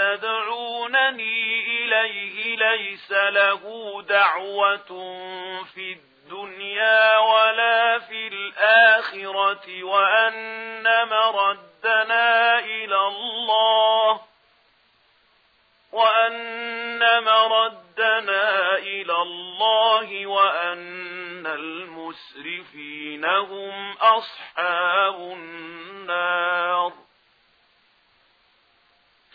تدعونني إليه ليس له دعوة في الدنيا ولا في الآخرة وأنما ردنا إلى الله وأنما ردنا إلى الله وأن المسرفين هم أصحاب النار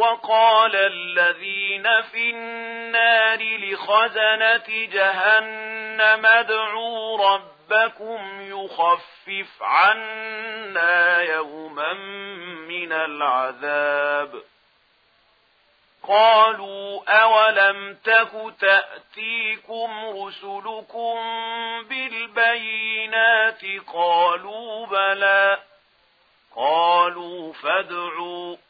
وقال الذين في النار لخزنة جهنم ادعوا ربكم يخفف عنا يوما من العذاب. قالوا أولم تك تأتيكم رسلكم بالبينات؟ قالوا بلى. قالوا فادعوا.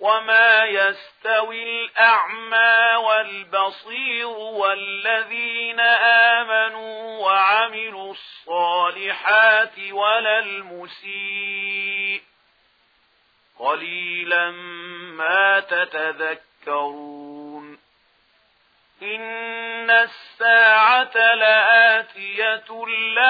وما يستوي الأعمى والبصير والذين آمنوا وعملوا الصالحات ولا المسيء قليلا ما تتذكرون إن الساعة لآتية لا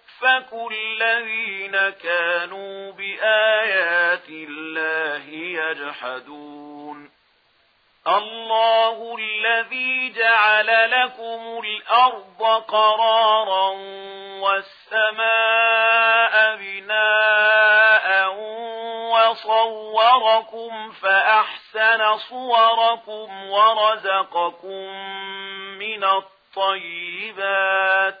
يَخْفَكُ الَّذِينَ كَانُوا بِآيَاتِ اللَّهِ يَجْحَدُونَ الله الذي جعل لكم الأرض قرارا والسماء بناء وصوركم فأحسن صوركم ورزقكم من الطيبات